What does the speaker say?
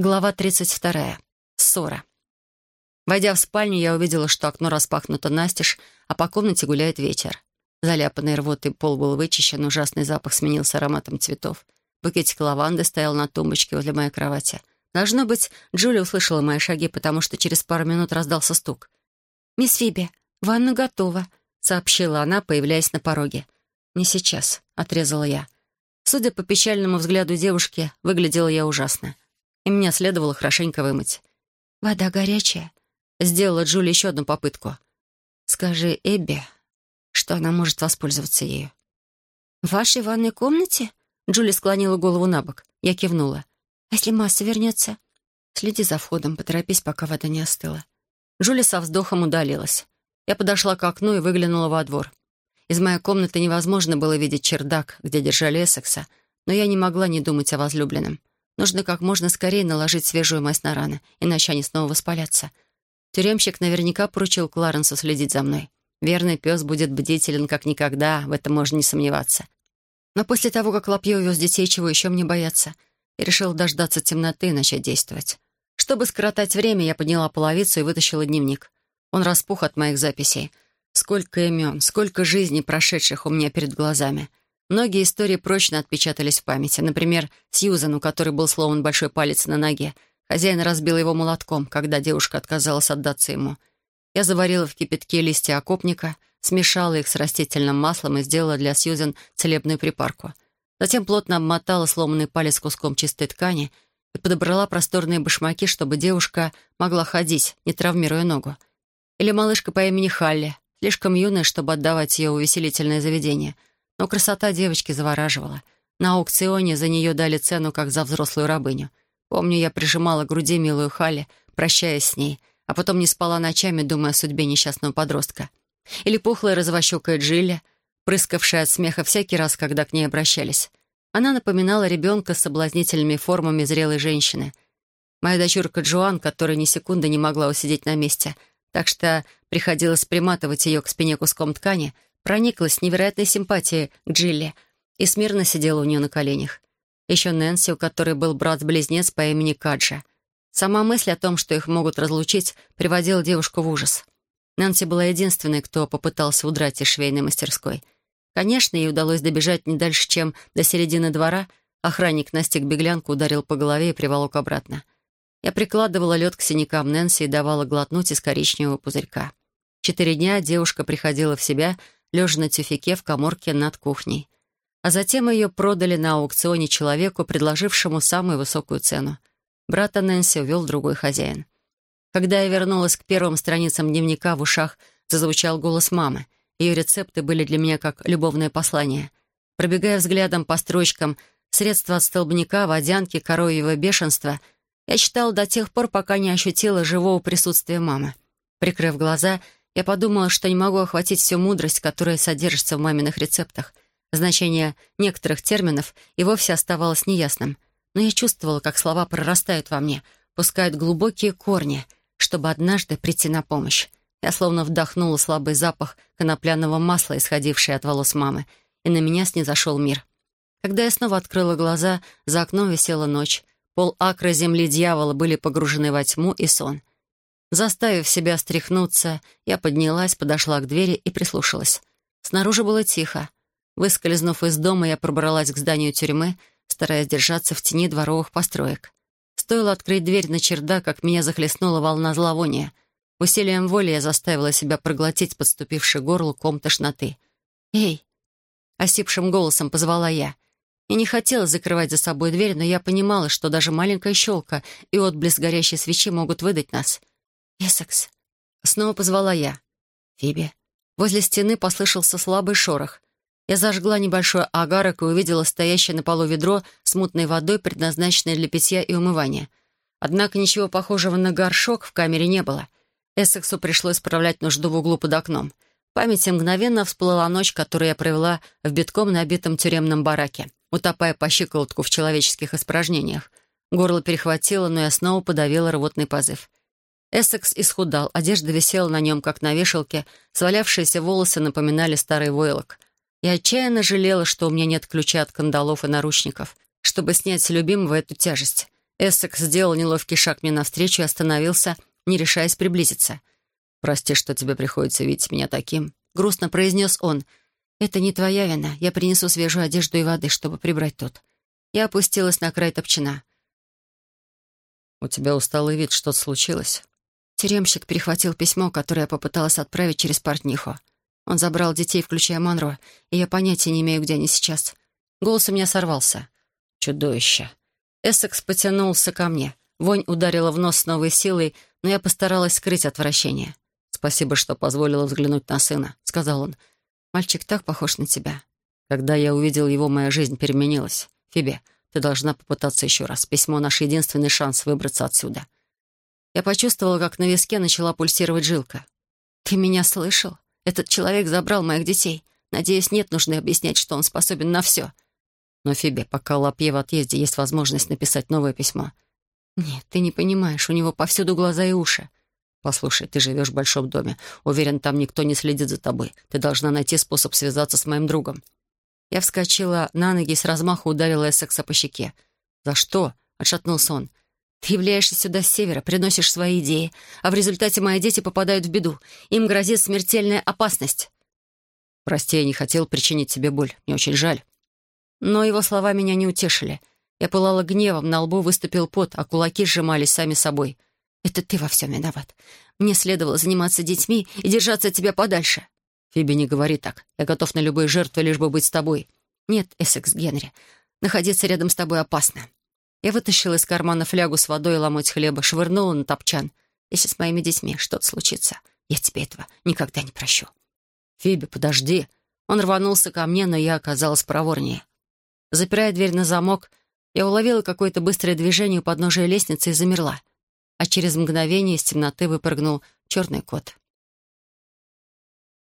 Глава 32. Ссора. Войдя в спальню, я увидела, что окно распахнуто настежь, а по комнате гуляет ветер. Заляпанный рвотой пол был вычищен, ужасный запах сменился ароматом цветов. Букетик лаванды стоял на тумбочке возле моей кровати. Должно быть, Джулия услышала мои шаги, потому что через пару минут раздался стук. «Мисс Фиби, ванна готова», — сообщила она, появляясь на пороге. «Не сейчас», — отрезала я. Судя по печальному взгляду девушки, выглядела я ужасно и меня следовало хорошенько вымыть. «Вода горячая?» Сделала Джули еще одну попытку. «Скажи Эбби, что она может воспользоваться ею». «В вашей ванной комнате?» Джули склонила голову на бок. Я кивнула. «А если масса вернется?» «Следи за входом, поторопись, пока вода не остыла». Джули со вздохом удалилась. Я подошла к окну и выглянула во двор. Из моей комнаты невозможно было видеть чердак, где держали Эссекса, но я не могла не думать о возлюбленном. Нужно как можно скорее наложить свежую мазь на раны, иначе они снова воспалятся. Тюремщик наверняка поручил Кларенсу следить за мной. Верный пес будет бдителен как никогда, в этом можно не сомневаться. Но после того, как Лапье увез детей, чего еще мне бояться, я решил дождаться темноты и начать действовать. Чтобы скоротать время, я подняла половицу и вытащила дневник. Он распух от моих записей. Сколько имен, сколько жизней, прошедших у меня перед глазами. Многие истории прочно отпечатались в памяти. Например, Сьюзан, у которой был сломан большой палец на ноге. Хозяин разбил его молотком, когда девушка отказалась отдаться ему. Я заварила в кипятке листья окопника, смешала их с растительным маслом и сделала для Сьюзан целебную припарку. Затем плотно обмотала сломанный палец куском чистой ткани и подобрала просторные башмаки, чтобы девушка могла ходить, не травмируя ногу. Или малышка по имени Халли, слишком юная, чтобы отдавать ее увеселительное заведение — но красота девочки завораживала. На аукционе за нее дали цену, как за взрослую рабыню. Помню, я прижимала к груди милую Халли, прощаясь с ней, а потом не спала ночами, думая о судьбе несчастного подростка. Или пухлая развощекая Джилли, прыскавшая от смеха всякий раз, когда к ней обращались. Она напоминала ребенка с соблазнительными формами зрелой женщины. Моя дочурка Джоан, которая ни секунды не могла усидеть на месте, так что приходилось приматывать ее к спине куском ткани — прониклась невероятной симпатией к Джилли и смирно сидела у нее на коленях. Еще Нэнси, у которой был брат-близнец по имени Каджа. Сама мысль о том, что их могут разлучить, приводила девушку в ужас. Нэнси была единственной, кто попытался удрать из швейной мастерской. Конечно, ей удалось добежать не дальше, чем до середины двора. Охранник настиг беглянку, ударил по голове и приволок обратно. Я прикладывала лед к синякам Нэнси и давала глотнуть из коричневого пузырька. Четыре дня девушка приходила в себя — лежа на тюфике в коморке над кухней. А затем ее продали на аукционе человеку, предложившему самую высокую цену. Брата Нэнси увел другой хозяин. Когда я вернулась к первым страницам дневника, в ушах зазвучал голос мамы. Ее рецепты были для меня как любовное послание. Пробегая взглядом по строчкам «Средства от столбняка», «Водянки», «Коровьего бешенства», я читала до тех пор, пока не ощутила живого присутствия мамы. Прикрыв глаза, я подумала, что не могу охватить всю мудрость, которая содержится в маминых рецептах. Значение некоторых терминов и вовсе оставалось неясным. Но я чувствовала, как слова прорастают во мне, пускают глубокие корни, чтобы однажды прийти на помощь. Я словно вдохнула слабый запах конопляного масла, исходивший от волос мамы, и на меня снизошел мир. Когда я снова открыла глаза, за окном висела ночь. Пол акра земли дьявола были погружены во тьму и сон. Заставив себя стряхнуться, я поднялась, подошла к двери и прислушалась. Снаружи было тихо. Выскользнув из дома, я пробралась к зданию тюрьмы, стараясь держаться в тени дворовых построек. Стоило открыть дверь на чердак, как меня захлестнула волна зловония. Усилием воли я заставила себя проглотить подступивший горло ком тошноты. «Эй!» — осипшим голосом позвала я. Я не хотела закрывать за собой дверь, но я понимала, что даже маленькая щелка и отблеск горящей свечи могут выдать нас. «Эссекс!» Снова позвала я. «Фиби!» Возле стены послышался слабый шорох. Я зажгла небольшой агарок и увидела стоящее на полу ведро с мутной водой, предназначенное для питья и умывания. Однако ничего похожего на горшок в камере не было. Эссексу пришлось справлять нужду в углу под окном. В памяти мгновенно всплыла ночь, которую я провела в битком набитом тюремном бараке, утопая по щиколотку в человеческих испражнениях. Горло перехватило, но я снова подавила рвотный позыв. Эссекс исхудал, одежда висела на нем, как на вешалке, свалявшиеся волосы напоминали старый войлок. Я отчаянно жалела, что у меня нет ключа от кандалов и наручников, чтобы снять с любимого эту тяжесть. Эссекс сделал неловкий шаг мне навстречу и остановился, не решаясь приблизиться. «Прости, что тебе приходится видеть меня таким», — грустно произнес он. «Это не твоя вина. Я принесу свежую одежду и воды, чтобы прибрать тут». Я опустилась на край топчина. «У тебя усталый вид. Что-то случилось?» Тюремщик перехватил письмо, которое я попыталась отправить через портниху. Он забрал детей, включая Монро, и я понятия не имею, где они сейчас. Голос у меня сорвался. «Чудовище!» Эссекс потянулся ко мне. Вонь ударила в нос с новой силой, но я постаралась скрыть отвращение. «Спасибо, что позволила взглянуть на сына», — сказал он. «Мальчик так похож на тебя». Когда я увидел его, моя жизнь переменилась. «Фиби, ты должна попытаться еще раз. Письмо — наш единственный шанс выбраться отсюда». Я почувствовала, как на виске начала пульсировать жилка. «Ты меня слышал? Этот человек забрал моих детей. Надеюсь, нет нужды объяснять, что он способен на все». Но, Фиби, пока Лапье в отъезде, есть возможность написать новое письмо. «Нет, ты не понимаешь, у него повсюду глаза и уши. «Послушай, ты живешь в большом доме. Уверен, там никто не следит за тобой. Ты должна найти способ связаться с моим другом». Я вскочила на ноги и с размаху ударила Эссекса по щеке. «За что?» — отшатнулся он. «Ты являешься сюда с севера, приносишь свои идеи, а в результате мои дети попадают в беду. Им грозит смертельная опасность». «Прости, я не хотел причинить тебе боль. Мне очень жаль». Но его слова меня не утешили. Я пылала гневом, на лбу выступил пот, а кулаки сжимались сами собой. «Это ты во всем виноват. Мне следовало заниматься детьми и держаться от тебя подальше». «Фиби, не говори так. Я готов на любые жертвы, лишь бы быть с тобой». «Нет, Эссекс Генри, находиться рядом с тобой опасно». Я вытащила из кармана флягу с водой и ломоть хлеба, швырнула на топчан. «Если с моими детьми что-то случится, я тебе этого никогда не прощу». «Фиби, подожди». Он рванулся ко мне, но я оказалась проворнее. Запирая дверь на замок, я уловила какое-то быстрое движение у подножия лестницы и замерла а через мгновение из темноты выпрыгнул черный кот.